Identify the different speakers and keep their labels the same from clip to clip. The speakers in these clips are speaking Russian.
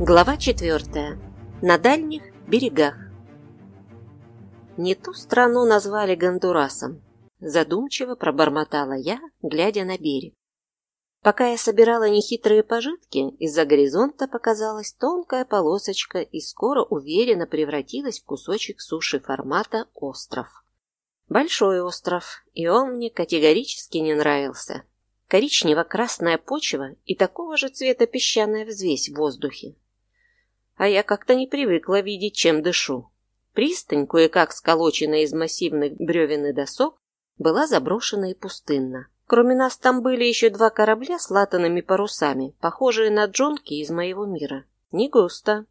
Speaker 1: Глава четвертая. На дальних берегах. Не ту страну назвали Гондурасом. Задумчиво пробормотала я, глядя на берег. Пока я собирала нехитрые пожитки, из-за горизонта показалась тонкая полосочка и скоро уверенно превратилась в кусочек суши формата остров. Большой остров, и он мне категорически не нравился. Коричнево-красная почва и такого же цвета песчаная взвесь в воздухе а я как-то не привыкла видеть, чем дышу. Пристань, кое-как сколоченная из массивных бревен и досок, была заброшена и пустынна. Кроме нас там были еще два корабля с латанными парусами, похожие на джонки из моего мира. Не густо.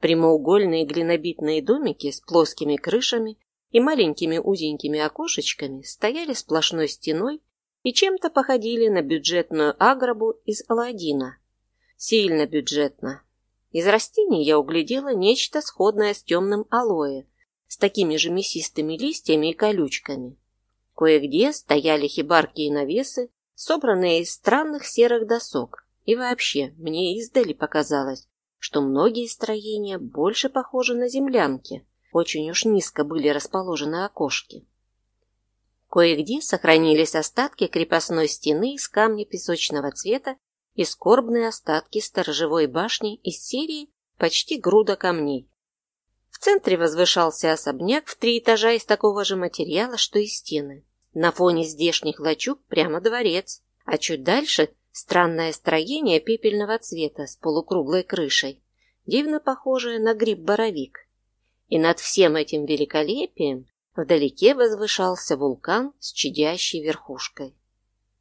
Speaker 1: Прямоугольные глинобитные домики с плоскими крышами и маленькими узенькими окошечками стояли сплошной стеной и чем-то походили на бюджетную агробу из Аладдина. Сильно бюджетно, из растений я углядела нечто сходное с темным алоэ, с такими же мясистыми листьями и колючками. Кое-где стояли хибарки и навесы, собранные из странных серых досок. И вообще, мне издали показалось, что многие строения больше похожи на землянки. Очень уж низко были расположены окошки. Кое-где сохранились остатки крепостной стены из камня песочного цвета и скорбные остатки сторожевой башни из серии почти груда камней. В центре возвышался особняк в три этажа из такого же материала, что и стены. На фоне здешних лачуг прямо дворец, а чуть дальше странное строение пепельного цвета с полукруглой крышей, дивно похожее на гриб-боровик. И над всем этим великолепием вдалеке возвышался вулкан с чадящей верхушкой.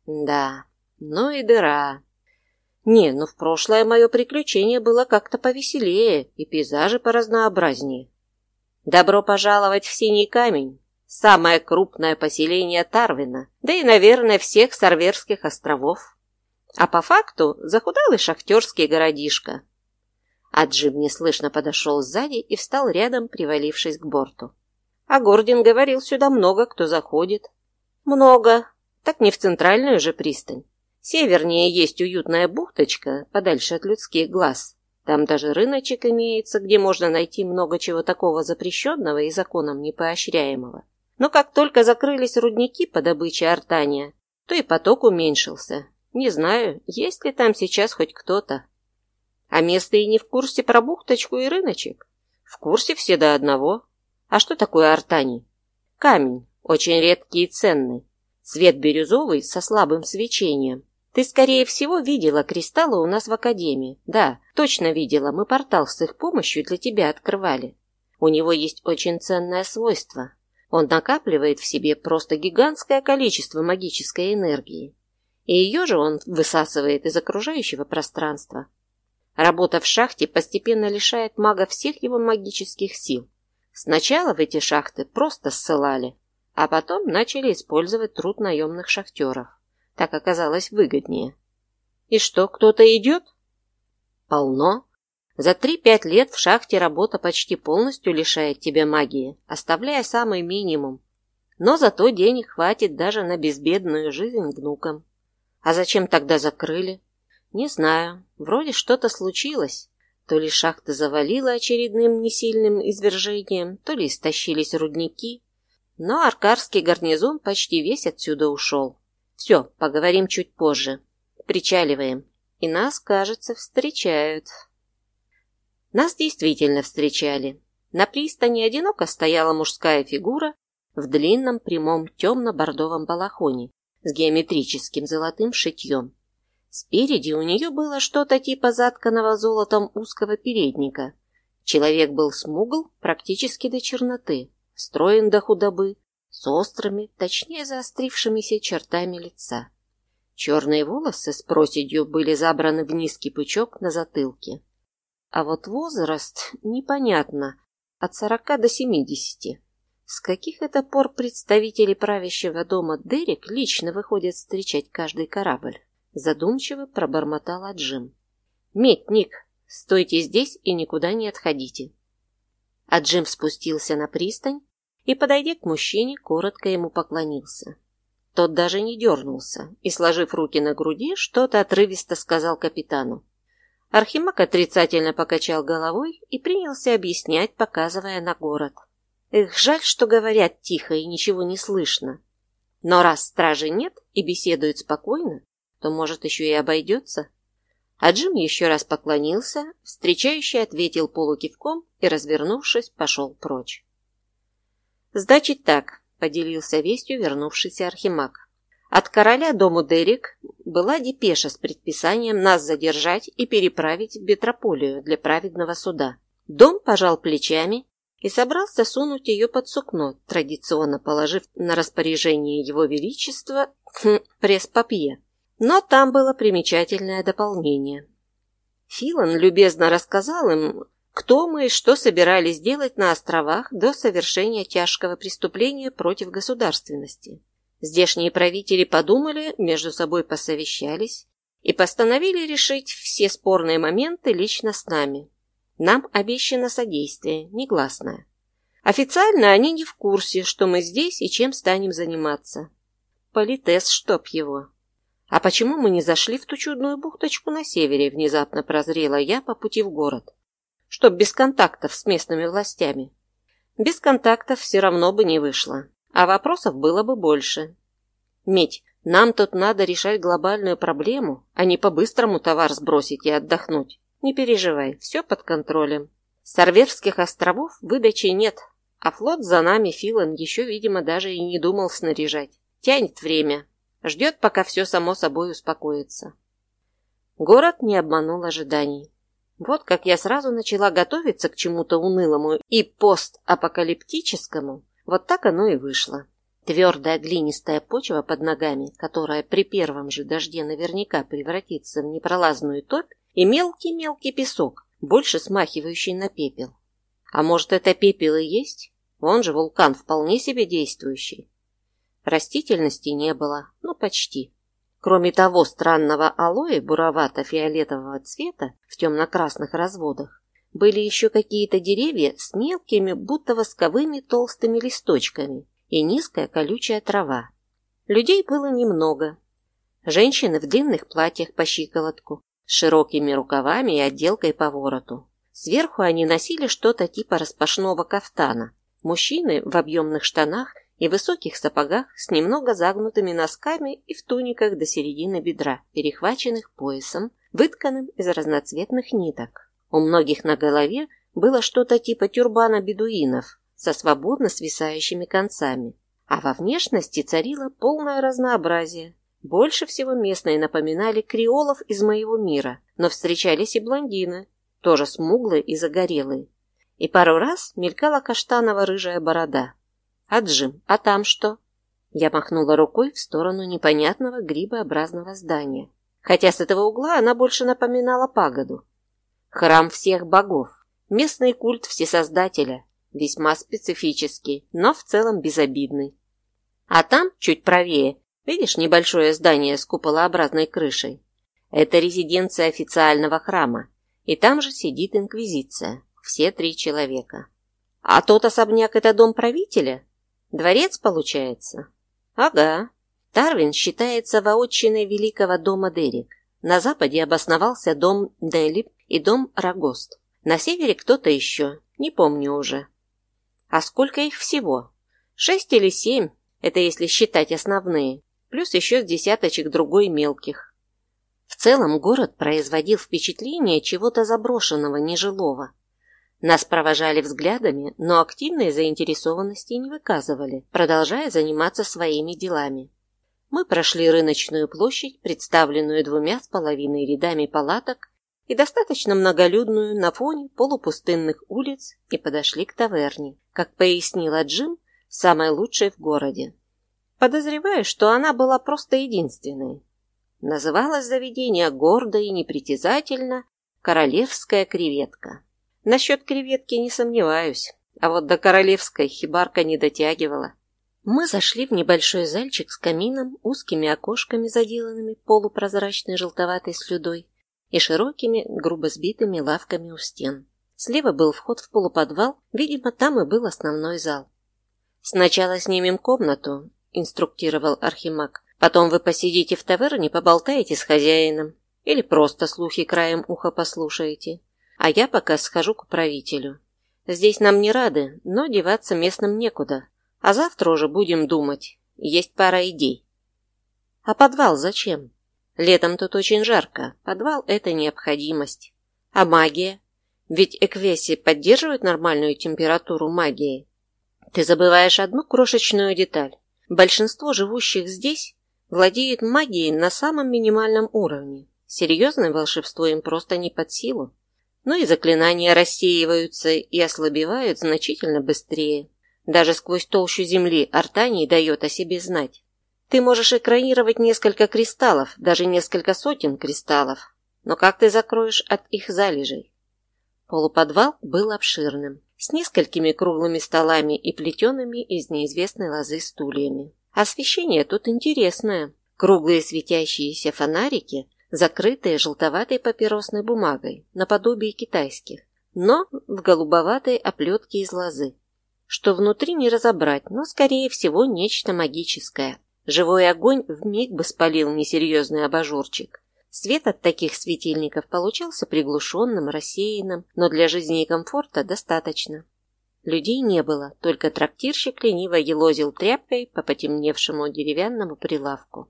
Speaker 1: Да, ну и дыра. Не, ну в прошлое мое приключение было как-то повеселее и пейзажи поразнообразнее. Добро пожаловать в Синий камень, самое крупное поселение Тарвина, да и, наверное, всех Сарверских островов. А по факту захудалый шахтерский городишко. А Джим неслышно подошел сзади и встал рядом, привалившись к борту. А Гордин говорил, сюда много кто заходит. Много. Так не в центральную же пристань. Севернее есть уютная бухточка, подальше от людских глаз. Там даже рыночек имеется, где можно найти много чего такого запрещенного и законом непоощряемого. Но как только закрылись рудники по добыче артания, то и поток уменьшился. Не знаю, есть ли там сейчас хоть кто-то. А место и не в курсе про бухточку и рыночек. В курсе все до одного. А что такое артаний? Камень, очень редкий и ценный. Цвет бирюзовый со слабым свечением. Ты, скорее всего, видела кристаллы у нас в академии. Да, точно видела, мы портал с их помощью для тебя открывали. У него есть очень ценное свойство. Он накапливает в себе просто гигантское количество магической энергии. И ее же он высасывает из окружающего пространства. Работа в шахте постепенно лишает мага всех его магических сил. Сначала в эти шахты просто ссылали, а потом начали использовать труд наемных шахтеров. Так оказалось выгоднее. И что, кто-то идет? Полно. За три-пять лет в шахте работа почти полностью лишает тебя магии, оставляя самый минимум. Но зато денег хватит даже на безбедную жизнь внукам. А зачем тогда закрыли? Не знаю. Вроде что-то случилось. То ли шахта завалила очередным несильным извержением, то ли истощились рудники. Но аркарский гарнизон почти весь отсюда ушел. Все, поговорим чуть позже. Причаливаем. И нас, кажется, встречают. Нас действительно встречали. На пристани одиноко стояла мужская фигура в длинном прямом темно-бордовом балахоне с геометрическим золотым шитьем. Спереди у нее было что-то типа затканного золотом узкого передника. Человек был смугл практически до черноты, строен до худобы, с острыми, точнее заострившимися чертами лица. Черные волосы с проседью были забраны в низкий пучок на затылке. А вот возраст непонятно, от сорока до семидесяти. С каких это пор представители правящего дома Дерек лично выходят встречать каждый корабль? Задумчиво пробормотала Джим. «Медь, стойте здесь и никуда не отходите». А Джим спустился на пристань, и, подойдя к мужчине, коротко ему поклонился. Тот даже не дернулся и, сложив руки на груди, что-то отрывисто сказал капитану. Архимаг отрицательно покачал головой и принялся объяснять, показывая на город. Эх, жаль, что говорят тихо и ничего не слышно. Но раз стражи нет и беседуют спокойно, то, может, еще и обойдется. А Джим еще раз поклонился, встречающий ответил полукивком и, развернувшись, пошел прочь. «Значит так», — поделился вестью вернувшийся архимаг. «От короля дому Дерек была депеша с предписанием нас задержать и переправить в Бетрополию для праведного суда. Дом пожал плечами и собрался сунуть ее под сукно, традиционно положив на распоряжение его величества хм, пресс-папье. Но там было примечательное дополнение. Филан любезно рассказал им, кто мы и что собирались делать на островах до совершения тяжкого преступления против государственности. Здешние правители подумали, между собой посовещались и постановили решить все спорные моменты лично с нами. Нам обещано содействие, негласное. Официально они не в курсе, что мы здесь и чем станем заниматься. Политес, чтоб его. А почему мы не зашли в ту чудную бухточку на севере, внезапно прозрела я по пути в город? Чтоб без контактов с местными властями. Без контактов все равно бы не вышло а вопросов было бы больше. Медь, нам тут надо решать глобальную проблему, а не по-быстрому товар сбросить и отдохнуть. Не переживай, все под контролем. С Сарверских островов выдачи нет, а флот за нами Филан еще, видимо, даже и не думал снаряжать. Тянет время. Ждет, пока все само собой успокоится. Город не обманул ожиданий. Вот как я сразу начала готовиться к чему-то унылому и постапокалиптическому, вот так оно и вышло. Твердая глинистая почва под ногами, которая при первом же дожде наверняка превратится в непролазную топь, и мелкий-мелкий песок, больше смахивающий на пепел. А может, это пепел и есть? Он же вулкан вполне себе действующий. Растительности не было, ну почти. Кроме того странного алоэ буровато-фиолетового цвета в темно-красных разводах, были еще какие-то деревья с мелкими, будто восковыми толстыми листочками и низкая колючая трава. Людей было немного. Женщины в длинных платьях по щиколотку, с широкими рукавами и отделкой по вороту. Сверху они носили что-то типа распашного кафтана. Мужчины в объемных штанах и высоких сапогах с немного загнутыми носками и в туниках до середины бедра, перехваченных поясом, вытканным из разноцветных ниток. У многих на голове было что-то типа тюрбана бедуинов со свободно свисающими концами, а во внешности царило полное разнообразие. Больше всего местные напоминали креолов из моего мира, но встречались и блондины, тоже смуглые и загорелые. И пару раз мелькала каштаново-рыжая борода. А Джим, а там что? Я махнула рукой в сторону непонятного грибообразного здания. Хотя с этого угла она больше напоминала пагоду. Храм всех богов. Местный культ всесоздателя. Весьма специфический, но в целом безобидный. А там, чуть правее, видишь небольшое здание с куполообразной крышей? Это резиденция официального храма. И там же сидит инквизиция. Все три человека. А тот особняк – это дом правителя? Дворец, получается? Ага. Тарвин считается воотчиной великого дома Дерек. На западе обосновался дом Делип и дом Рагост. На севере кто-то еще, не помню уже. А сколько их всего? Шесть или семь, это если считать основные, плюс еще с десяточек другой мелких. В целом город производил впечатление чего-то заброшенного, нежилого. Нас провожали взглядами, но активной заинтересованности не выказывали, продолжая заниматься своими делами. Мы прошли рыночную площадь, представленную двумя с половиной рядами палаток и достаточно многолюдную на фоне полупустынных улиц и подошли к таверне, как пояснила Джим, самой лучшей в городе. Подозреваю, что она была просто единственной. Называлось заведение гордо и непритязательно «Королевская креветка». Насчет креветки не сомневаюсь, а вот до королевской хибарка не дотягивала. Мы зашли в небольшой зальчик с камином, узкими окошками, заделанными полупрозрачной желтоватой слюдой, и широкими, грубо сбитыми лавками у стен. Слева был вход в полуподвал, видимо, там и был основной зал. «Сначала снимем комнату», — инструктировал Архимаг. «Потом вы посидите в таверне, поболтаете с хозяином. Или просто слухи краем уха послушаете. А я пока схожу к правителю. Здесь нам не рады, но деваться местным некуда. А завтра уже будем думать. Есть пара идей. А подвал зачем? Летом тут очень жарко. Подвал – это необходимость. А магия? Ведь Эквеси поддерживают нормальную температуру магии. Ты забываешь одну крошечную деталь. Большинство живущих здесь владеют магией на самом минимальном уровне. Серьезное волшебство им просто не под силу. Но и заклинания рассеиваются и ослабевают значительно быстрее. Даже сквозь толщу земли Артаний дает о себе знать. Ты можешь экранировать несколько кристаллов, даже несколько сотен кристаллов. Но как ты закроешь от их залежей? Полуподвал был обширным, с несколькими круглыми столами и плетеными из неизвестной лозы стульями. Освещение тут интересное. Круглые светящиеся фонарики, закрытые желтоватой папиросной бумагой, наподобие китайских, но в голубоватой оплетке из лозы. Что внутри не разобрать, но, скорее всего, нечто магическое. Живой огонь вмиг бы спалил несерьезный абажурчик. Свет от таких светильников получался приглушенным, рассеянным, но для жизни и комфорта достаточно. Людей не было, только трактирщик лениво елозил тряпкой по потемневшему деревянному прилавку.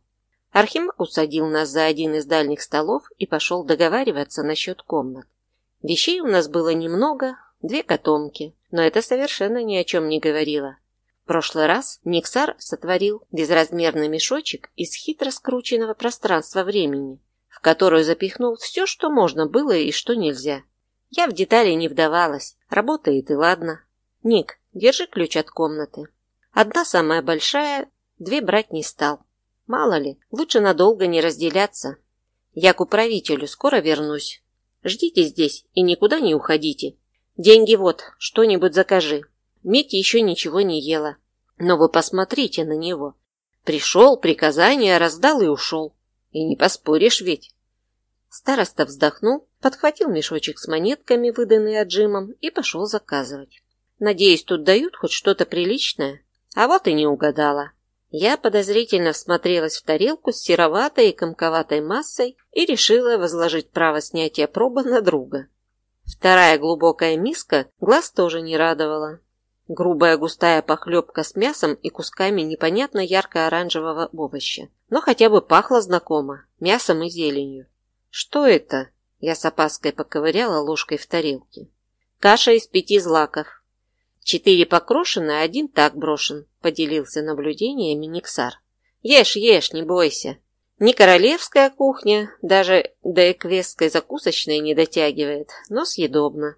Speaker 1: Архимаг усадил нас за один из дальних столов и пошел договариваться насчет комнат. Вещей у нас было немного, две котомки, но это совершенно ни о чем не говорило. В прошлый раз Никсар сотворил безразмерный мешочек из хитро скрученного пространства времени, в которую запихнул все, что можно было и что нельзя. Я в детали не вдавалась. Работает и ладно. Ник, держи ключ от комнаты. Одна самая большая, две брать не стал. Мало ли, лучше надолго не разделяться. Я к управителю скоро вернусь. Ждите здесь и никуда не уходите. Деньги вот, что-нибудь закажи. Мити еще ничего не ела. Но вы посмотрите на него. Пришел, приказание раздал и ушел. И не поспоришь ведь. Староста вздохнул, подхватил мешочек с монетками, выданный отжимом, и пошел заказывать. Надеюсь, тут дают хоть что-то приличное? А вот и не угадала. Я подозрительно всмотрелась в тарелку с сероватой и комковатой массой и решила возложить право снятия пробы на друга. Вторая глубокая миска глаз тоже не радовала. Грубая густая похлебка с мясом и кусками непонятно ярко-оранжевого овоща. Но хотя бы пахло знакомо, мясом и зеленью. «Что это?» Я с опаской поковыряла ложкой в тарелке. «Каша из пяти злаков. Четыре покрошены, один так брошен», — поделился наблюдениями Никсар. «Ешь, ешь, не бойся. Не королевская кухня, даже до эквестской закусочной не дотягивает, но съедобно.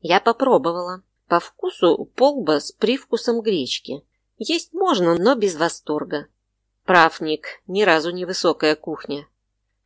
Speaker 1: Я попробовала. По вкусу полба с привкусом гречки. Есть можно, но без восторга. Прав, Ник, ни разу не высокая кухня.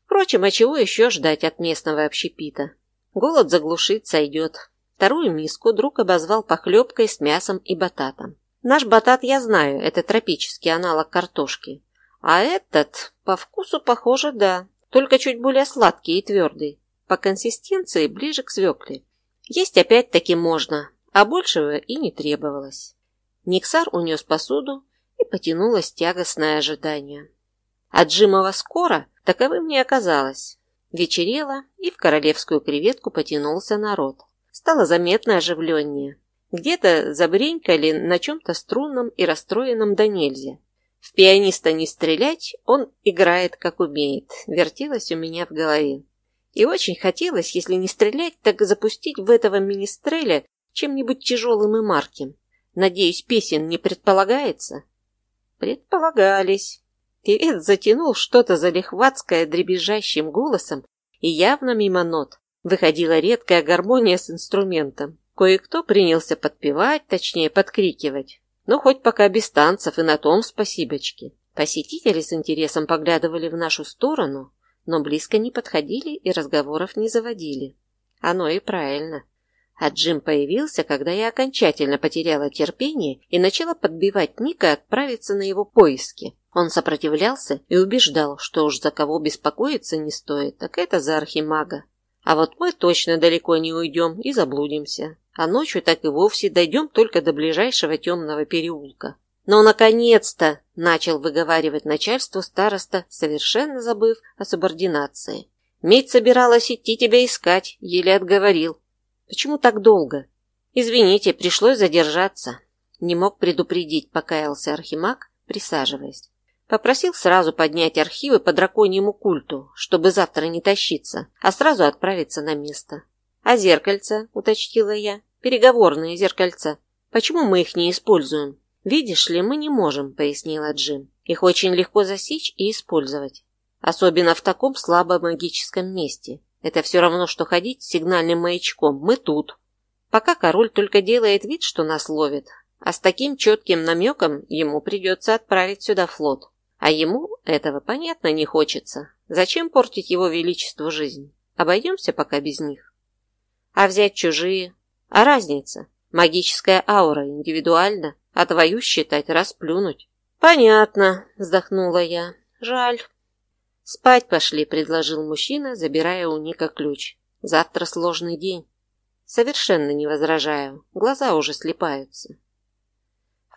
Speaker 1: Впрочем, а чего еще ждать от местного общепита? Голод заглушить сойдет. Вторую миску друг обозвал похлебкой с мясом и бататом. Наш батат я знаю, это тропический аналог картошки. А этот, по вкусу, похоже, да, только чуть более сладкий и твердый. По консистенции ближе к свекле. Есть опять-таки можно, а большего и не требовалось. Никсар унес посуду, и потянулось тягостное ожидание. От Джимова скоро таковым не оказалось. Вечерело, и в королевскую креветку потянулся народ. Стало заметно оживленнее. Где-то забренькали на чем-то струнном и расстроенном до нельзя. В пианиста не стрелять, он играет как умеет, вертелось у меня в голове. И очень хотелось, если не стрелять, так запустить в этого министреля чем-нибудь тяжелым и марким. Надеюсь, песен не предполагается? Предполагались. Певец затянул что-то залихватское дребезжащим голосом, и явно мимо нот. Выходила редкая гармония с инструментом. Кое-кто принялся подпевать, точнее подкрикивать. Но хоть пока без танцев, и на том спасибочки. Посетители с интересом поглядывали в нашу сторону, но близко не подходили и разговоров не заводили. Оно и правильно. А Джим появился, когда я окончательно потеряла терпение и начала подбивать Ника отправиться на его поиски. Он сопротивлялся и убеждал, что уж за кого беспокоиться не стоит, так это за архимага. А вот мы точно далеко не уйдем и заблудимся. А ночью так и вовсе дойдем только до ближайшего темного переулка. «Ну, наконец-то!» – начал выговаривать начальству староста, совершенно забыв о субординации. Медь собиралась идти тебя искать, еле отговорил. Почему так долго? Извините, пришлось задержаться. Не мог предупредить, покаялся Архимаг, присаживаясь. Попросил сразу поднять архивы по драконьему культу, чтобы завтра не тащиться, а сразу отправиться на место. А зеркальца, уточнила я, переговорные зеркальца, почему мы их не используем? Видишь ли, мы не можем, пояснила Джим. Их очень легко засечь и использовать. Особенно в таком слабо магическом месте. Это все равно, что ходить с сигнальным маячком. Мы тут. Пока король только делает вид, что нас ловит. А с таким четким намеком ему придется отправить сюда флот. А ему этого, понятно, не хочется. Зачем портить его величеству жизнь? Обойдемся пока без них. А взять чужие? А разница? Магическая аура индивидуальна, а твою считать расплюнуть. Понятно, вздохнула я. Жаль. Спать пошли, предложил мужчина, забирая у Ника ключ. Завтра сложный день. Совершенно не возражаю, глаза уже слепаются.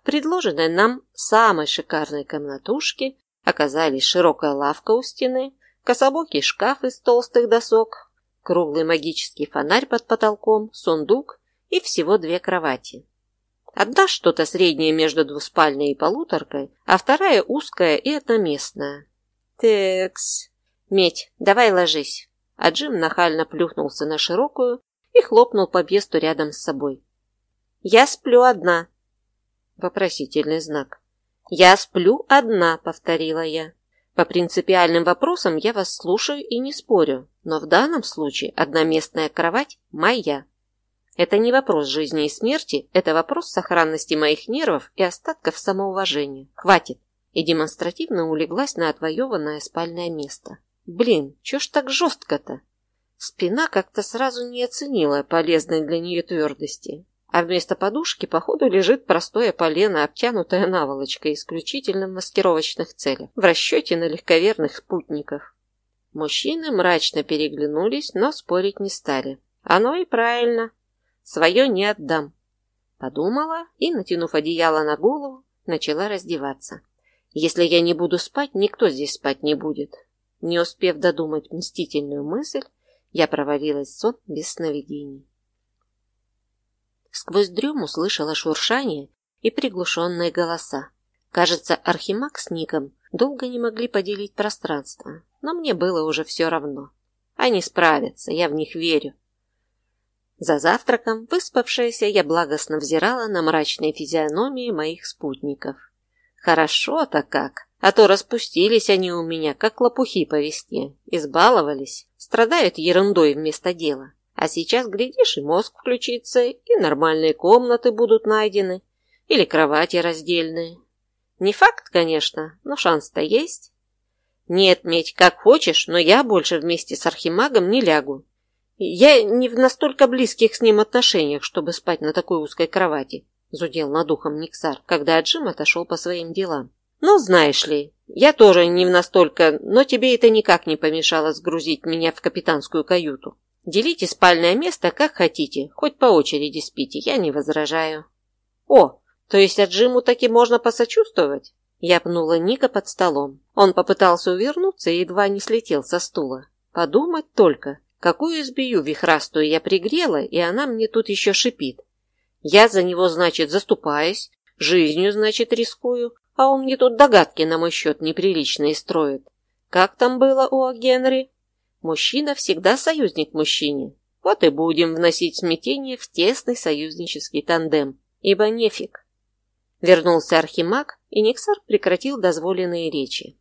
Speaker 1: В предложенной нам самой шикарной комнатушке оказались широкая лавка у стены, кособокий шкаф из толстых досок, круглый магический фонарь под потолком, сундук и всего две кровати. Одна что-то среднее между двуспальной и полуторкой, а вторая узкая и одноместная. «Текс, Медь, давай ложись». А Джим нахально плюхнулся на широкую и хлопнул по бесту рядом с собой. «Я сплю одна», Вопросительный знак. «Я сплю одна», — повторила я. «По принципиальным вопросам я вас слушаю и не спорю, но в данном случае одноместная кровать моя. Это не вопрос жизни и смерти, это вопрос сохранности моих нервов и остатков самоуважения. Хватит!» И демонстративно улеглась на отвоеванное спальное место. «Блин, чё ж так жестко-то?» Спина как-то сразу не оценила полезной для нее твердости а вместо подушки, походу, лежит простое полено, обтянутое наволочкой исключительно в маскировочных целях, в расчете на легковерных спутников. Мужчины мрачно переглянулись, но спорить не стали. Оно и правильно. Свое не отдам. Подумала и, натянув одеяло на голову, начала раздеваться. Если я не буду спать, никто здесь спать не будет. Не успев додумать мстительную мысль, я провалилась в сон без сновидений. Сквозь дрему слышала шуршание и приглушенные голоса. Кажется, Архимаг с Ником долго не могли поделить пространство, но мне было уже все равно. Они справятся, я в них верю. За завтраком, выспавшаяся, я благостно взирала на мрачные физиономии моих спутников. Хорошо-то как, а то распустились они у меня, как лопухи по весне, избаловались, страдают ерундой вместо дела. А сейчас, глядишь, и мозг включится, и нормальные комнаты будут найдены, или кровати раздельные. Не факт, конечно, но шанс-то есть. Нет, Медь, как хочешь, но я больше вместе с Архимагом не лягу. Я не в настолько близких с ним отношениях, чтобы спать на такой узкой кровати, зудел над ухом Никсар, когда Джим отошел по своим делам. Ну, знаешь ли, я тоже не в настолько, но тебе это никак не помешало сгрузить меня в капитанскую каюту. Делите спальное место как хотите, хоть по очереди спите, я не возражаю. О, то есть Аджиму таки можно посочувствовать? Я пнула Ника под столом. Он попытался увернуться и едва не слетел со стула. Подумать только, какую избию вихрастую я пригрела, и она мне тут еще шипит. Я за него, значит, заступаюсь, жизнью, значит, рискую, а он мне тут догадки на мой счет неприличные строит. Как там было у Генри? Мужчина всегда союзник мужчине. Вот и будем вносить смятение в тесный союзнический тандем, ибо нефиг. Вернулся Архимаг, и Никсар прекратил дозволенные речи.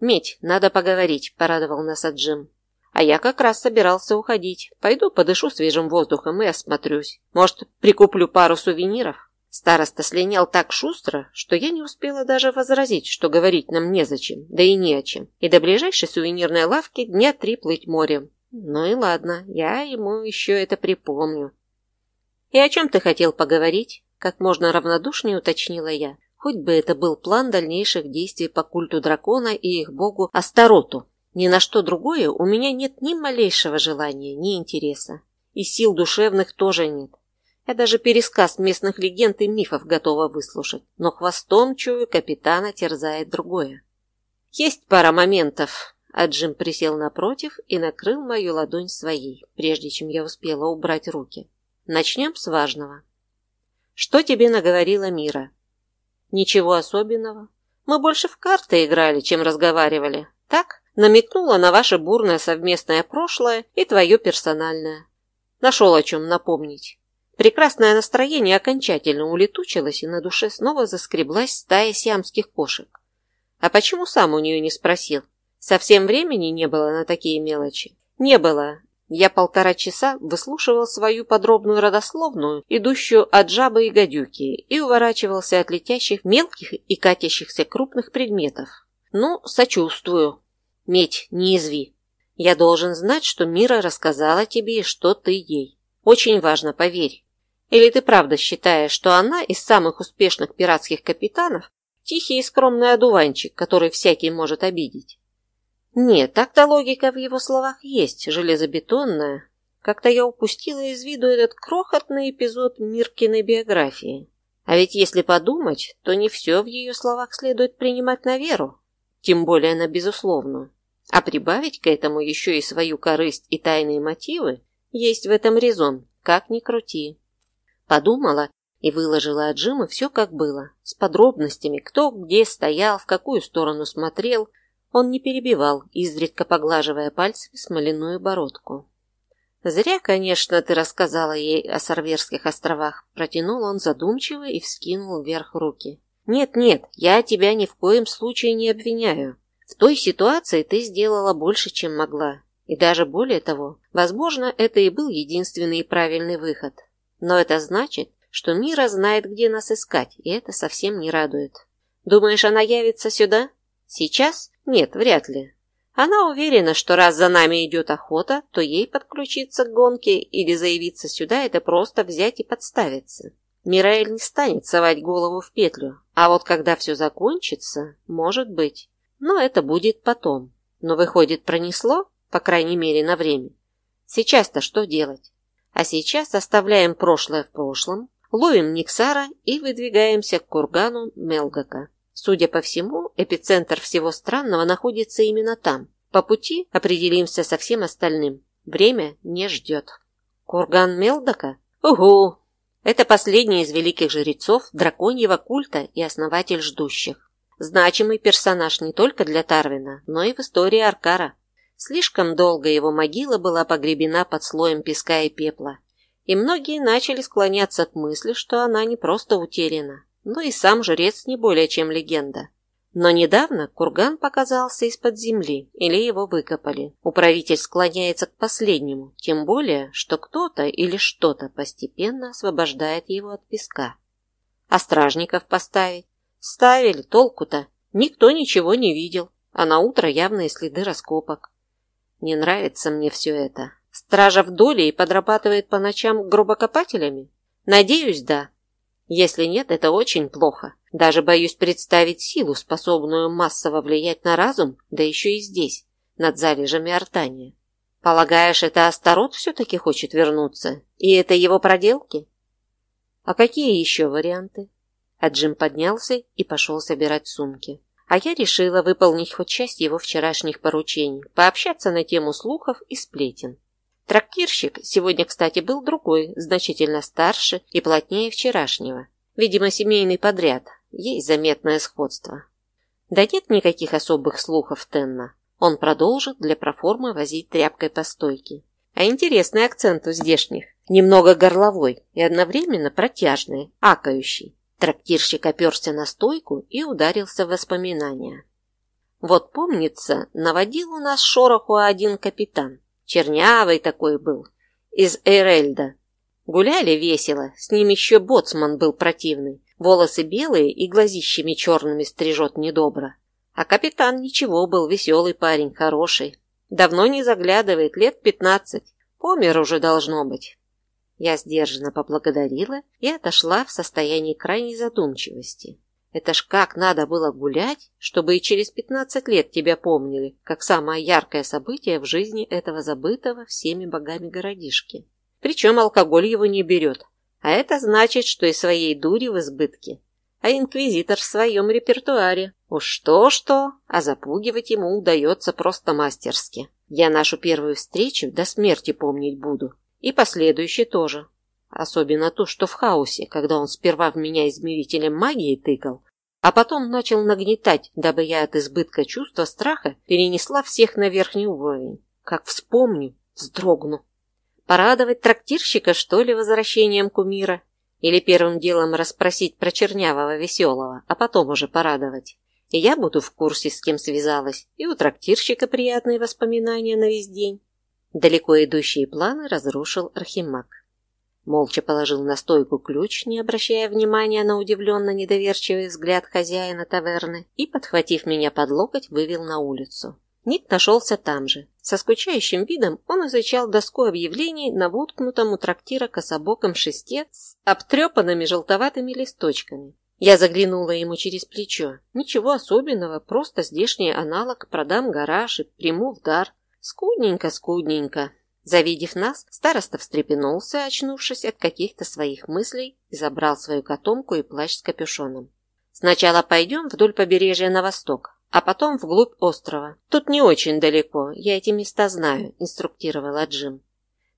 Speaker 1: «Медь, надо поговорить», — порадовал нас Аджим. «А я как раз собирался уходить. Пойду подышу свежим воздухом и осмотрюсь. Может, прикуплю пару сувениров?» Староста слинял так шустро, что я не успела даже возразить, что говорить нам незачем, да и не о чем. И до ближайшей сувенирной лавки дня три плыть морем. Ну и ладно, я ему еще это припомню. «И о чем ты хотел поговорить?» Как можно равнодушнее уточнила я. Хоть бы это был план дальнейших действий по культу дракона и их богу Астароту. Ни на что другое у меня нет ни малейшего желания, ни интереса. И сил душевных тоже нет. Я даже пересказ местных легенд и мифов готова выслушать, но хвостом, чую, капитана терзает другое. Есть пара моментов. а Джим присел напротив и накрыл мою ладонь своей, прежде чем я успела убрать руки. Начнем с важного. Что тебе наговорила Мира? Ничего особенного. Мы больше в карты играли, чем разговаривали. Так? Намекнула на ваше бурное совместное прошлое и твое персональное. Нашел о чем напомнить. Прекрасное настроение окончательно улетучилось, и на душе снова заскреблась стая сиамских кошек. А почему сам у нее не спросил? Совсем времени не было на такие мелочи. Не было. Я полтора часа выслушивал свою подробную родословную, идущую от жабы и гадюки, и уворачивался от летящих мелких и катящихся крупных предметов. Ну, сочувствую. Медь, не изви. Я должен знать, что Мира рассказала тебе и что ты ей. Очень важно, поверь. Или ты правда считаешь, что она из самых успешных пиратских капитанов тихий и скромный одуванчик, который всякий может обидеть? Нет, так-то логика в его словах есть, железобетонная. Как-то я упустила из виду этот крохотный эпизод Миркиной биографии. А ведь если подумать, то не все в ее словах следует принимать на веру, тем более на безусловную. А прибавить к этому еще и свою корысть и тайные мотивы, есть в этом резон, как ни крути. Подумала и выложила от Джима все как было, с подробностями, кто где стоял, в какую сторону смотрел. Он не перебивал, изредка поглаживая пальцами смоляную бородку. «Зря, конечно, ты рассказала ей о Сарверских островах», протянул он задумчиво и вскинул вверх руки. «Нет-нет, я тебя ни в коем случае не обвиняю. В той ситуации ты сделала больше, чем могла. И даже более того, возможно, это и был единственный правильный выход. Но это значит, что Мира знает, где нас искать, и это совсем не радует. Думаешь, она явится сюда? Сейчас? Нет, вряд ли. Она уверена, что раз за нами идет охота, то ей подключиться к гонке или заявиться сюда – это просто взять и подставиться. Мираэль не станет совать голову в петлю, а вот когда все закончится, может быть. Но это будет потом. Но выходит, пронесло, по крайней мере, на время. Сейчас-то что делать? А сейчас оставляем прошлое в прошлом, ловим Никсара и выдвигаемся к кургану Мелгака. Судя по всему, эпицентр всего странного находится именно там. По пути определимся со всем остальным. Время не ждет. Курган Мелдака? Угу! Это последний из великих жрецов драконьего культа и основатель ждущих. Значимый персонаж не только для Тарвина, но и в истории Аркара. Слишком долго его могила была погребена под слоем песка и пепла, и многие начали склоняться к мысли, что она не просто утеряна, но и сам жрец не более чем легенда. Но недавно курган показался из-под земли или его выкопали. Управитель склоняется к последнему, тем более, что кто-то или что-то постепенно освобождает его от песка. А стражников поставить? Ставили, толку-то. Никто ничего не видел, а на утро явные следы раскопок. Не нравится мне все это. Стража в доле и подрабатывает по ночам грубокопателями? Надеюсь, да. Если нет, это очень плохо. Даже боюсь представить силу, способную массово влиять на разум, да еще и здесь, над залежами артания. Полагаешь, это Астарот все-таки хочет вернуться? И это его проделки? А какие еще варианты? А Джим поднялся и пошел собирать сумки. А я решила выполнить хоть часть его вчерашних поручений, пообщаться на тему слухов и сплетен. Трактирщик сегодня, кстати, был другой, значительно старше и плотнее вчерашнего. Видимо, семейный подряд. Есть заметное сходство. Да нет никаких особых слухов Тенна. Он продолжит для проформы возить тряпкой по стойке. А интересный акцент у здешних. Немного горловой и одновременно протяжный, акающий. Трактирщик оперся на стойку и ударился в воспоминания. Вот помнится, наводил у нас шороху один капитан. Чернявый такой был, из Эйрельда. Гуляли весело, с ним еще боцман был противный. Волосы белые и глазищами черными стрижет недобро. А капитан ничего был, веселый парень, хороший. Давно не заглядывает, лет пятнадцать. Помер уже должно быть. Я сдержанно поблагодарила и отошла в состоянии крайней задумчивости. Это ж как надо было гулять, чтобы и через пятнадцать лет тебя помнили, как самое яркое событие в жизни этого забытого всеми богами городишки. Причем алкоголь его не берет, а это значит, что и своей дури в избытке. а инквизитор в своем репертуаре. Уж что-что, а запугивать ему удается просто мастерски. Я нашу первую встречу до смерти помнить буду. И последующие тоже. Особенно то, что в хаосе, когда он сперва в меня измерителем магии тыкал, а потом начал нагнетать, дабы я от избытка чувства страха перенесла всех на верхний уровень. Как вспомню, вздрогну. Порадовать трактирщика, что ли, возвращением кумира? Или первым делом расспросить про чернявого веселого, а потом уже порадовать? И я буду в курсе, с кем связалась, и у трактирщика приятные воспоминания на весь день. Далеко идущие планы разрушил Архимаг. Молча положил на стойку ключ, не обращая внимания на удивленно недоверчивый взгляд хозяина таверны, и, подхватив меня под локоть, вывел на улицу. Ник нашелся там же. Со скучающим видом он изучал доску объявлений на воткнутом у трактира кособоком шесте с обтрепанными желтоватыми листочками. Я заглянула ему через плечо. Ничего особенного, просто здешний аналог «продам гараж» и «приму в дар». Скудненько, скудненько. Завидев нас, староста встрепенулся, очнувшись от каких-то своих мыслей, и забрал свою котомку и плащ с капюшоном. «Сначала пойдем вдоль побережья на восток, а потом вглубь острова. Тут не очень далеко, я эти места знаю», – инструктировала Джим.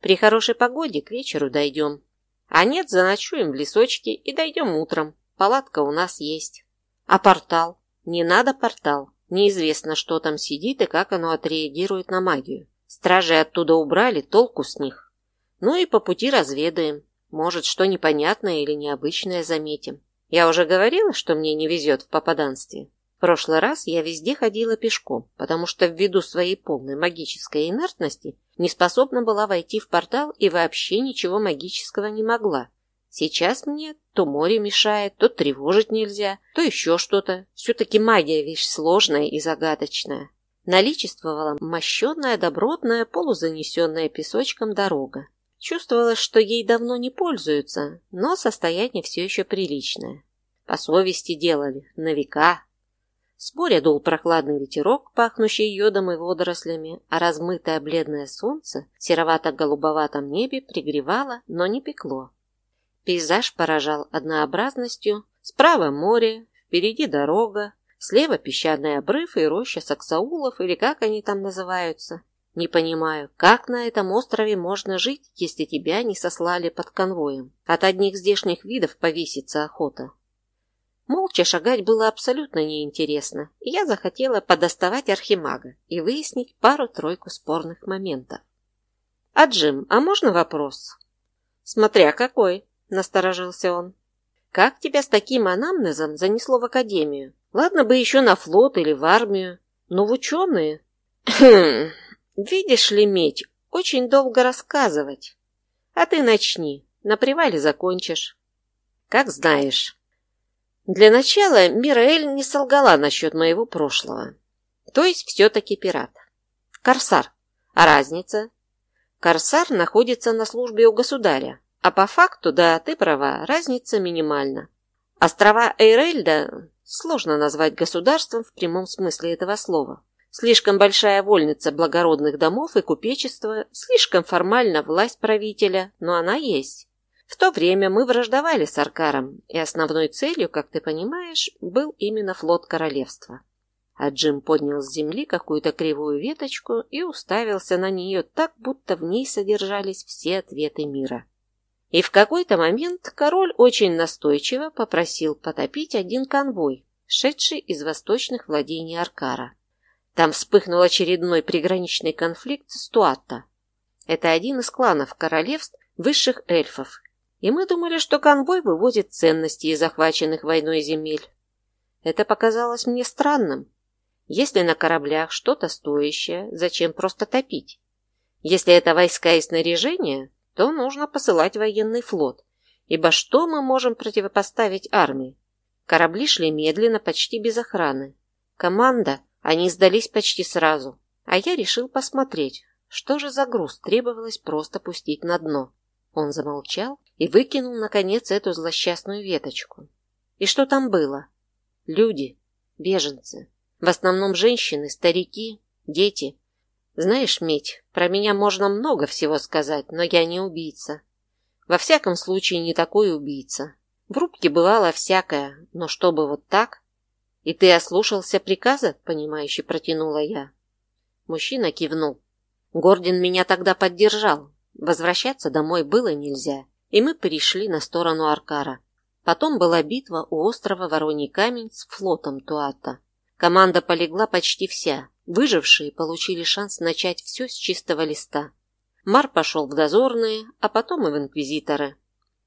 Speaker 1: «При хорошей погоде к вечеру дойдем. А нет, заночуем в лесочке и дойдем утром. Палатка у нас есть. А портал? Не надо портал. Неизвестно, что там сидит и как оно отреагирует на магию. Стражи оттуда убрали, толку с них. Ну и по пути разведаем. Может, что непонятное или необычное заметим. Я уже говорила, что мне не везет в попаданстве. В прошлый раз я везде ходила пешком, потому что ввиду своей полной магической инертности не способна была войти в портал и вообще ничего магического не могла. Сейчас мне то море мешает, то тревожить нельзя, то еще что-то. Все-таки магия вещь сложная и загадочная наличествовала мощенная, добротная, полузанесенная песочком дорога. Чувствовалось, что ей давно не пользуются, но состояние все еще приличное. По совести делали, на века. С моря дул прохладный ветерок, пахнущий йодом и водорослями, а размытое бледное солнце в серовато-голубоватом небе пригревало, но не пекло. Пейзаж поражал однообразностью. Справа море, впереди дорога, Слева песчаный обрыв и роща саксаулов, или как они там называются. Не понимаю, как на этом острове можно жить, если тебя не сослали под конвоем? От одних здешних видов повесится охота. Молча шагать было абсолютно неинтересно, и я захотела подоставать архимага и выяснить пару-тройку спорных моментов. «А Джим, а можно вопрос?» «Смотря какой», — насторожился он. «Как тебя с таким анамнезом занесло в академию? Ладно бы еще на флот или в армию, но в ученые... Хм, видишь ли, медь, очень долго рассказывать. А ты начни, на привале закончишь. Как знаешь. Для начала Мираэль не солгала насчет моего прошлого. То есть все-таки пират. Корсар. А разница? Корсар находится на службе у государя, а по факту, да, ты права, разница минимальна. Острова Эйрельда сложно назвать государством в прямом смысле этого слова. Слишком большая вольница благородных домов и купечества, слишком формально власть правителя, но она есть. В то время мы враждовали с Аркаром, и основной целью, как ты понимаешь, был именно флот королевства. А Джим поднял с земли какую-то кривую веточку и уставился на нее так, будто в ней содержались все ответы мира. И в какой-то момент король очень настойчиво попросил потопить один конвой, шедший из восточных владений Аркара. Там вспыхнул очередной приграничный конфликт с Туатта. Это один из кланов королевств высших эльфов. И мы думали, что конвой вывозит ценности из захваченных войной земель. Это показалось мне странным. Если на кораблях что-то стоящее, зачем просто топить? Если это войска и снаряжение, то нужно посылать военный флот, ибо что мы можем противопоставить армии? Корабли шли медленно, почти без охраны. Команда, они сдались почти сразу, а я решил посмотреть, что же за груз требовалось просто пустить на дно. Он замолчал и выкинул, наконец, эту злосчастную веточку. И что там было? Люди, беженцы, в основном женщины, старики, дети, знаешь, Медь, про меня можно много всего сказать, но я не убийца. Во всяком случае, не такой убийца. В рубке бывало всякое, но чтобы вот так... И ты ослушался приказа, понимающе протянула я. Мужчина кивнул. Гордин меня тогда поддержал. Возвращаться домой было нельзя, и мы перешли на сторону Аркара. Потом была битва у острова Вороний камень с флотом Туата. Команда полегла почти вся. Выжившие получили шанс начать все с чистого листа. Мар пошел в дозорные, а потом и в инквизиторы.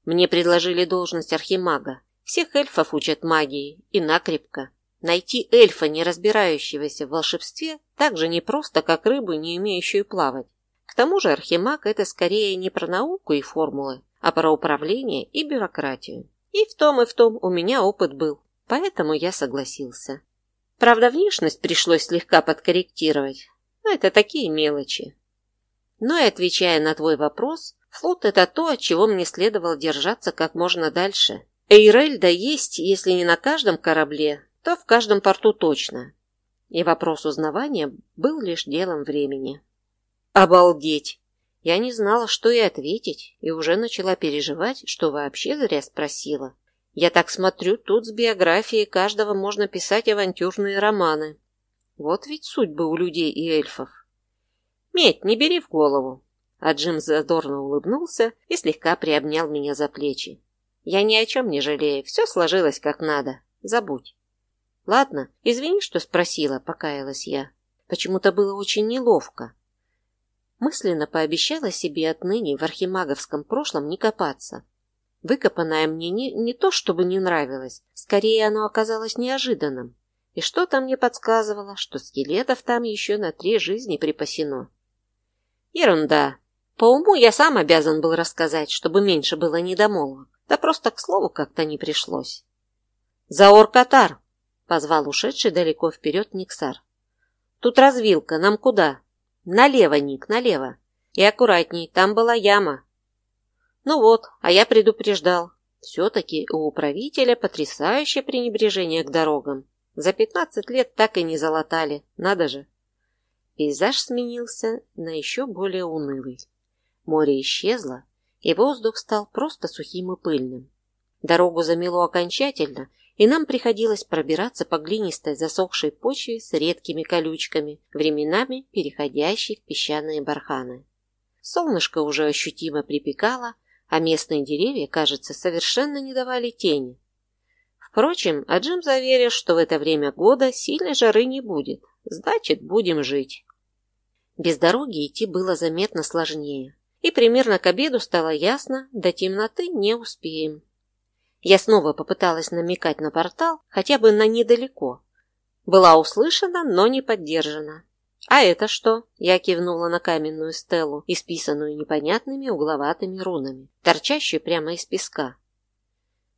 Speaker 1: Мне предложили должность архимага. Всех эльфов учат магии, и накрепко. Найти эльфа, не разбирающегося в волшебстве, так же непросто, как рыбу, не умеющую плавать. К тому же архимаг – это скорее не про науку и формулы, а про управление и бюрократию. И в том, и в том у меня опыт был, поэтому я согласился. Правда, внешность пришлось слегка подкорректировать, но это такие мелочи. Но и отвечая на твой вопрос, флот – это то, от чего мне следовало держаться как можно дальше. Эйрельда есть, если не на каждом корабле, то в каждом порту точно. И вопрос узнавания был лишь делом времени. Обалдеть! Я не знала, что и ответить, и уже начала переживать, что вообще зря спросила. Я так смотрю, тут с биографией каждого можно писать авантюрные романы. Вот ведь судьбы у людей и эльфов. Медь, не бери в голову. А Джим задорно улыбнулся и слегка приобнял меня за плечи. Я ни о чем не жалею, все сложилось как надо. Забудь. Ладно, извини, что спросила, покаялась я. Почему-то было очень неловко. Мысленно пообещала себе отныне в архимаговском прошлом не копаться. Выкопанное мне не, не то, чтобы не нравилось, скорее оно оказалось неожиданным. И что-то мне подсказывало, что скелетов там еще на три жизни припасено. Ерунда. По уму я сам обязан был рассказать, чтобы меньше было недомолвок. Да просто к слову как-то не пришлось. «Заор Катар!» — позвал ушедший далеко вперед Никсар. «Тут развилка, нам куда?» «Налево, Ник, налево. И аккуратней, там была яма». «Ну вот, а я предупреждал. Все-таки у управителя потрясающее пренебрежение к дорогам. За пятнадцать лет так и не залатали, надо же». Пейзаж сменился на еще более унылый. Море исчезло, и воздух стал просто сухим и пыльным. Дорогу замело окончательно, и нам приходилось пробираться по глинистой засохшей почве с редкими колючками, временами переходящей в песчаные барханы. Солнышко уже ощутимо припекало, а местные деревья, кажется, совершенно не давали тени. Впрочем, Аджим заверил, что в это время года сильной жары не будет, значит, будем жить. Без дороги идти было заметно сложнее, и примерно к обеду стало ясно, до темноты не успеем. Я снова попыталась намекать на портал, хотя бы на недалеко. Была услышана, но не поддержана. «А это что?» – я кивнула на каменную стелу, исписанную непонятными угловатыми рунами, торчащую прямо из песка.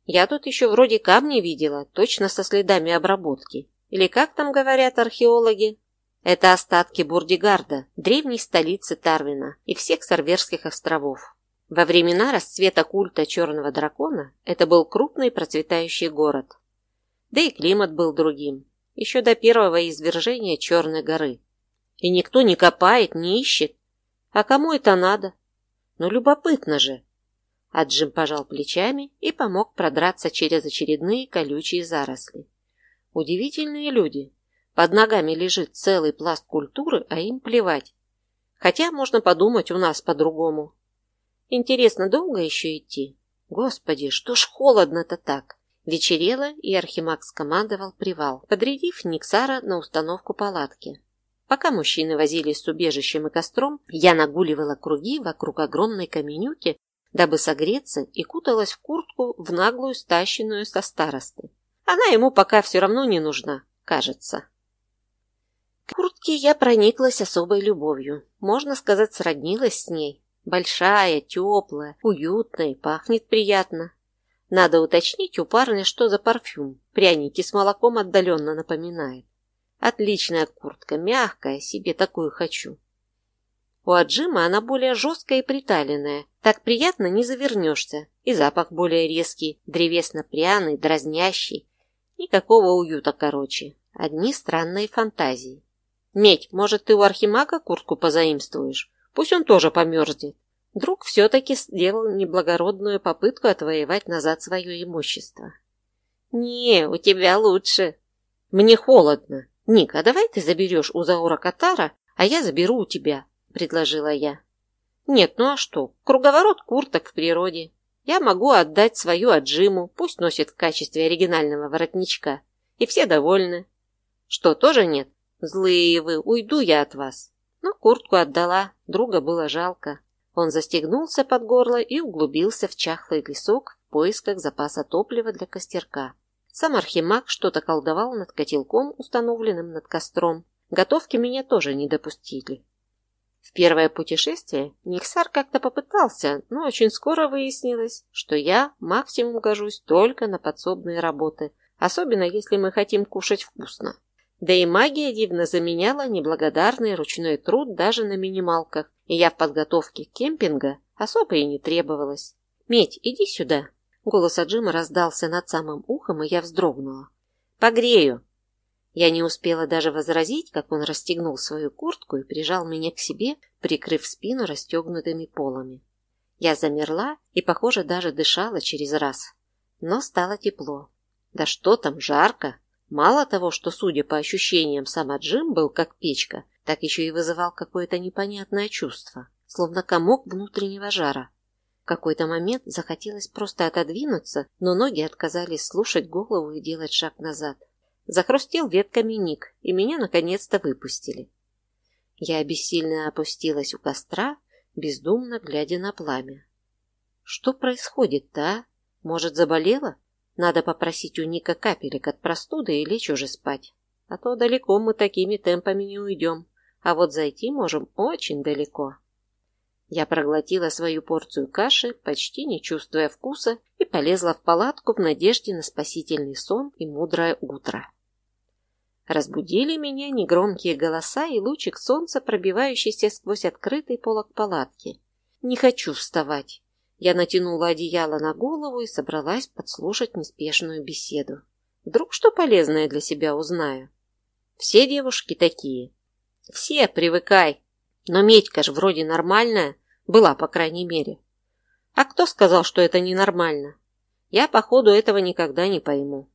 Speaker 1: «Я тут еще вроде камни видела, точно со следами обработки. Или как там говорят археологи?» Это остатки Бурдигарда, древней столицы Тарвина и всех Сарверских островов. Во времена расцвета культа черного дракона это был крупный процветающий город. Да и климат был другим, еще до первого извержения Черной горы. И никто не копает, не ищет. А кому это надо? Ну, любопытно же. А Джим пожал плечами и помог продраться через очередные колючие заросли. Удивительные люди. Под ногами лежит целый пласт культуры, а им плевать. Хотя можно подумать у нас по-другому. Интересно, долго еще идти? Господи, что ж холодно-то так? Вечерело, и Архимаг скомандовал привал, подрядив Никсара на установку палатки. Пока мужчины возились с убежищем и костром, я нагуливала круги вокруг огромной каменюки, дабы согреться, и куталась в куртку в наглую стащенную со старосты. Она ему пока все равно не нужна, кажется. К куртке я прониклась особой любовью, можно сказать, сроднилась с ней. Большая, теплая, уютная пахнет приятно. Надо уточнить у парня, что за парфюм. Пряники с молоком отдаленно напоминает. Отличная куртка, мягкая, себе такую хочу. У Аджима она более жесткая и приталенная. Так приятно не завернешься. И запах более резкий, древесно-пряный, дразнящий. Никакого уюта, короче. Одни странные фантазии. Медь, может, ты у Архимага куртку позаимствуешь? Пусть он тоже померзнет. Друг все-таки сделал неблагородную попытку отвоевать назад свое имущество. «Не, у тебя лучше». «Мне холодно. Ник, а давай ты заберешь у Заура Катара, а я заберу у тебя», — предложила я. «Нет, ну а что? Круговорот курток в природе. Я могу отдать свою Аджиму, пусть носит в качестве оригинального воротничка. И все довольны. Что, тоже нет? Злые вы, уйду я от вас». Но куртку отдала, друга было жалко. Он застегнулся под горло и углубился в чахлый лесок в поисках запаса топлива для костерка. Сам Архимаг что-то колдовал над котелком, установленным над костром. Готовки меня тоже не допустили. В первое путешествие Никсар как-то попытался, но очень скоро выяснилось, что я максимум гожусь только на подсобные работы, особенно если мы хотим кушать вкусно. Да и магия дивно заменяла неблагодарный ручной труд даже на минималках, и я в подготовке кемпинга особо и не требовалась. «Медь, иди сюда!» Голос Аджима раздался над самым ухом, и я вздрогнула. «Погрею!» Я не успела даже возразить, как он расстегнул свою куртку и прижал меня к себе, прикрыв спину расстегнутыми полами. Я замерла и, похоже, даже дышала через раз. Но стало тепло. Да что там, жарко! Мало того, что, судя по ощущениям, сам Аджим был как печка, так еще и вызывал какое-то непонятное чувство, словно комок внутреннего жара. В какой-то момент захотелось просто отодвинуться, но ноги отказались слушать голову и делать шаг назад. Захрустел ветками Ник, и меня наконец-то выпустили. Я бессильно опустилась у костра, бездумно глядя на пламя. Что происходит-то, а? Может, заболела? Надо попросить у Ника капелек от простуды и лечь уже спать. А то далеко мы такими темпами не уйдем, а вот зайти можем очень далеко. Я проглотила свою порцию каши, почти не чувствуя вкуса, и полезла в палатку в надежде на спасительный сон и мудрое утро. Разбудили меня негромкие голоса и лучик солнца, пробивающийся сквозь открытый полок палатки. Не хочу вставать. Я натянула одеяло на голову и собралась подслушать неспешную беседу. Вдруг что полезное для себя узнаю. Все девушки такие. Все, привыкай. Но Медька ж вроде нормальная, была, по крайней мере. А кто сказал, что это ненормально? Я, походу, этого никогда не пойму.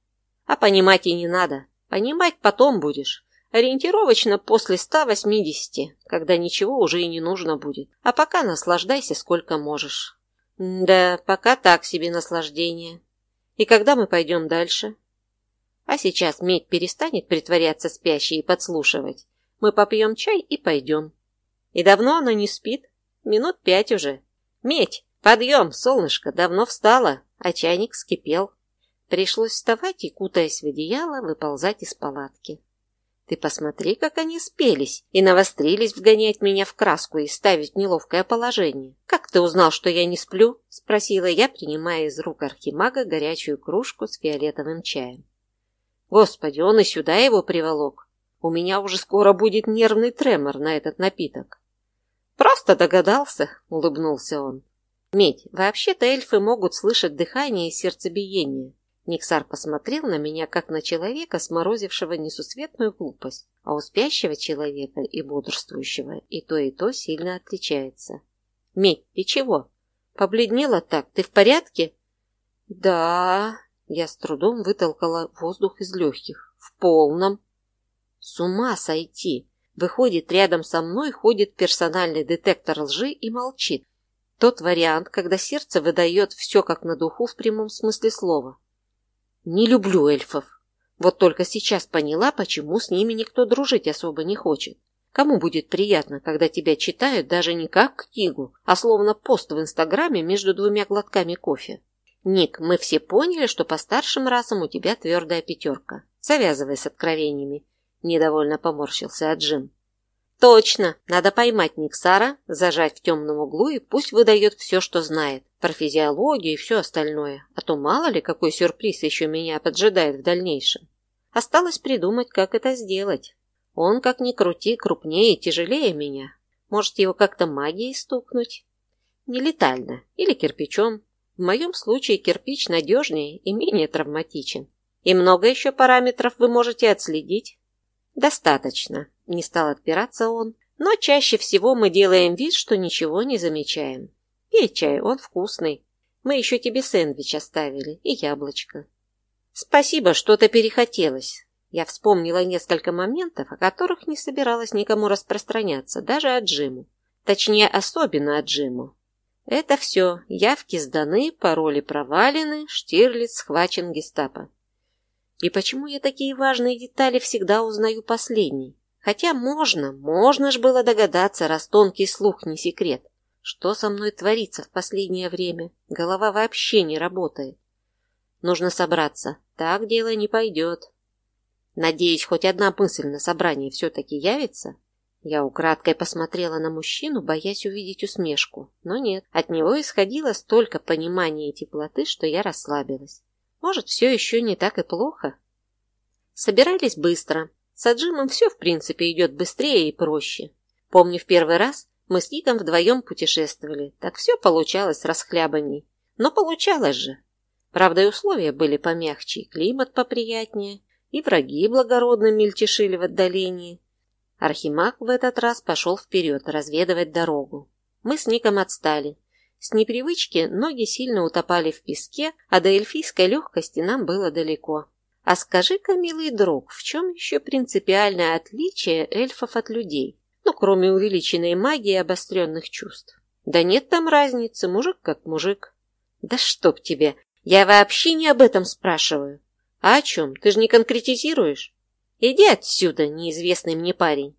Speaker 1: А понимать и не надо. Понимать потом будешь. Ориентировочно после 180, когда ничего уже и не нужно будет. А пока наслаждайся сколько можешь. Да, пока так себе наслаждение. И когда мы пойдем дальше? А сейчас медь перестанет притворяться спящей и подслушивать. Мы попьем чай и пойдем. И давно она не спит? Минут пять уже. Медь, подъем, солнышко, давно встала, а чайник вскипел. Пришлось вставать и, кутаясь в одеяло, выползать из палатки. Ты посмотри, как они спелись и навострились вгонять меня в краску и ставить неловкое положение. Как ты узнал, что я не сплю? Спросила я, принимая из рук архимага горячую кружку с фиолетовым чаем. Господи, он и сюда его приволок. У меня уже скоро будет нервный тремор на этот напиток. Просто догадался, улыбнулся он. Медь, вообще-то эльфы могут слышать дыхание и сердцебиение. Никсар посмотрел на меня, как на человека, сморозившего несусветную глупость, а у спящего человека и бодрствующего и то, и то сильно отличается. «Медь, ты чего? Побледнела так, ты в порядке?» «Да...» Я с трудом вытолкала воздух из легких. «В полном...» «С ума сойти!» Выходит, рядом со мной ходит персональный детектор лжи и молчит. Тот вариант, когда сердце выдает все как на духу в прямом смысле слова. Не люблю эльфов. Вот только сейчас поняла, почему с ними никто дружить особо не хочет. Кому будет приятно, когда тебя читают даже не как книгу, а словно пост в Инстаграме между двумя глотками кофе? Ник, мы все поняли, что по старшим расам у тебя твердая пятерка. Завязывай с откровениями. Недовольно поморщился Аджим. Точно, надо поймать Никсара, зажать в темном углу и пусть выдает все, что знает. Про физиологию и все остальное. А то мало ли, какой сюрприз еще меня поджидает в дальнейшем. Осталось придумать, как это сделать. Он, как ни крути, крупнее и тяжелее меня. Может, его как-то магией стукнуть? Нелетально. Или кирпичом. В моем случае кирпич надежнее и менее травматичен. И много еще параметров вы можете отследить. Достаточно, не стал отпираться он, но чаще всего мы делаем вид, что ничего не замечаем. Пей чай, он вкусный. Мы еще тебе сэндвич оставили и яблочко. Спасибо, что-то перехотелось. Я вспомнила несколько моментов, о которых не собиралась никому распространяться, даже от Джиму. Точнее, особенно от Джиму. Это все. Явки сданы, пароли провалены, Штирлиц схвачен гестапо. И почему я такие важные детали всегда узнаю последней? Хотя можно, можно ж было догадаться, раз тонкий слух не секрет. Что со мной творится в последнее время? Голова вообще не работает. Нужно собраться. Так дело не пойдет. Надеюсь, хоть одна мысль на собрании все-таки явится? Я украдкой посмотрела на мужчину, боясь увидеть усмешку. Но нет, от него исходило столько понимания и теплоты, что я расслабилась. Может, все еще не так и плохо? Собирались быстро. С Аджимом все, в принципе, идет быстрее и проще. Помню, в первый раз мы с Ником вдвоем путешествовали. Так все получалось расхлябанней. Но получалось же. Правда, и условия были помягче, климат поприятнее, и враги благородно мельтешили в отдалении. Архимаг в этот раз пошел вперед разведывать дорогу. Мы с Ником отстали. С непривычки ноги сильно утопали в песке, а до эльфийской легкости нам было далеко. А скажи-ка, милый друг, в чем еще принципиальное отличие эльфов от людей? Ну, кроме увеличенной магии и обостренных чувств. Да нет там разницы, мужик как мужик. Да чтоб тебе, я вообще не об этом спрашиваю. А о чем? Ты же не конкретизируешь? Иди отсюда, неизвестный мне парень.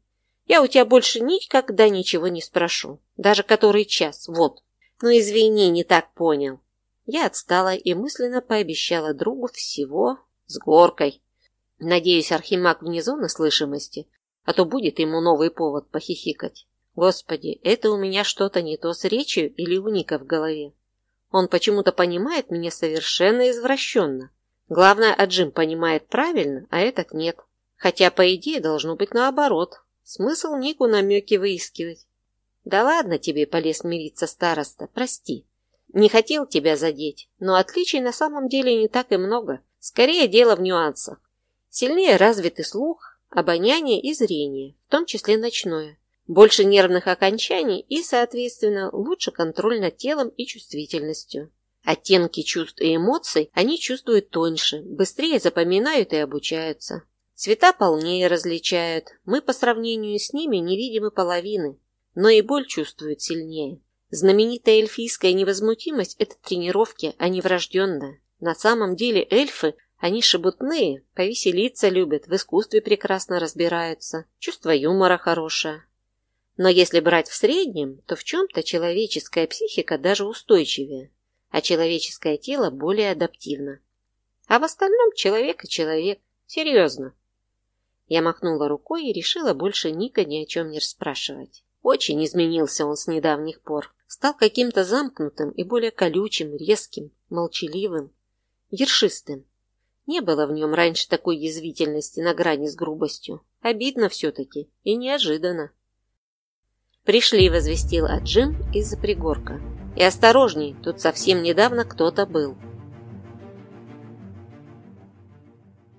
Speaker 1: Я у тебя больше никогда ничего не спрошу. Даже который час, вот. Ну, извини, не так понял. Я отстала и мысленно пообещала другу всего с горкой. Надеюсь, Архимаг вне зоны слышимости, а то будет ему новый повод похихикать. Господи, это у меня что-то не то с речью или у Ника в голове. Он почему-то понимает меня совершенно извращенно. Главное, а Джим понимает правильно, а этот нет. Хотя, по идее, должно быть наоборот. Смысл Нику намеки выискивать. Да ладно тебе, полез мириться староста, прости. Не хотел тебя задеть, но отличий на самом деле не так и много. Скорее дело в нюансах. Сильнее развиты слух, обоняние и зрение, в том числе ночное. Больше нервных окончаний и, соответственно, лучше контроль над телом и чувствительностью. Оттенки чувств и эмоций они чувствуют тоньше, быстрее запоминают и обучаются. Цвета полнее различают, мы по сравнению с ними не видим и половины, но и боль чувствуют сильнее. Знаменитая эльфийская невозмутимость – это тренировки, а не врожденная. На самом деле эльфы, они шебутные, повеселиться любят, в искусстве прекрасно разбираются, чувство юмора хорошее. Но если брать в среднем, то в чем-то человеческая психика даже устойчивее, а человеческое тело более адаптивно. А в остальном человек и человек. Серьезно. Я махнула рукой и решила больше Ника ни о чем не расспрашивать. Очень изменился он с недавних пор. Стал каким-то замкнутым и более колючим, резким, молчаливым, ершистым. Не было в нем раньше такой язвительности на грани с грубостью. Обидно все-таки и неожиданно. «Пришли», — возвестил Аджим из-за пригорка. «И осторожней, тут совсем недавно кто-то был».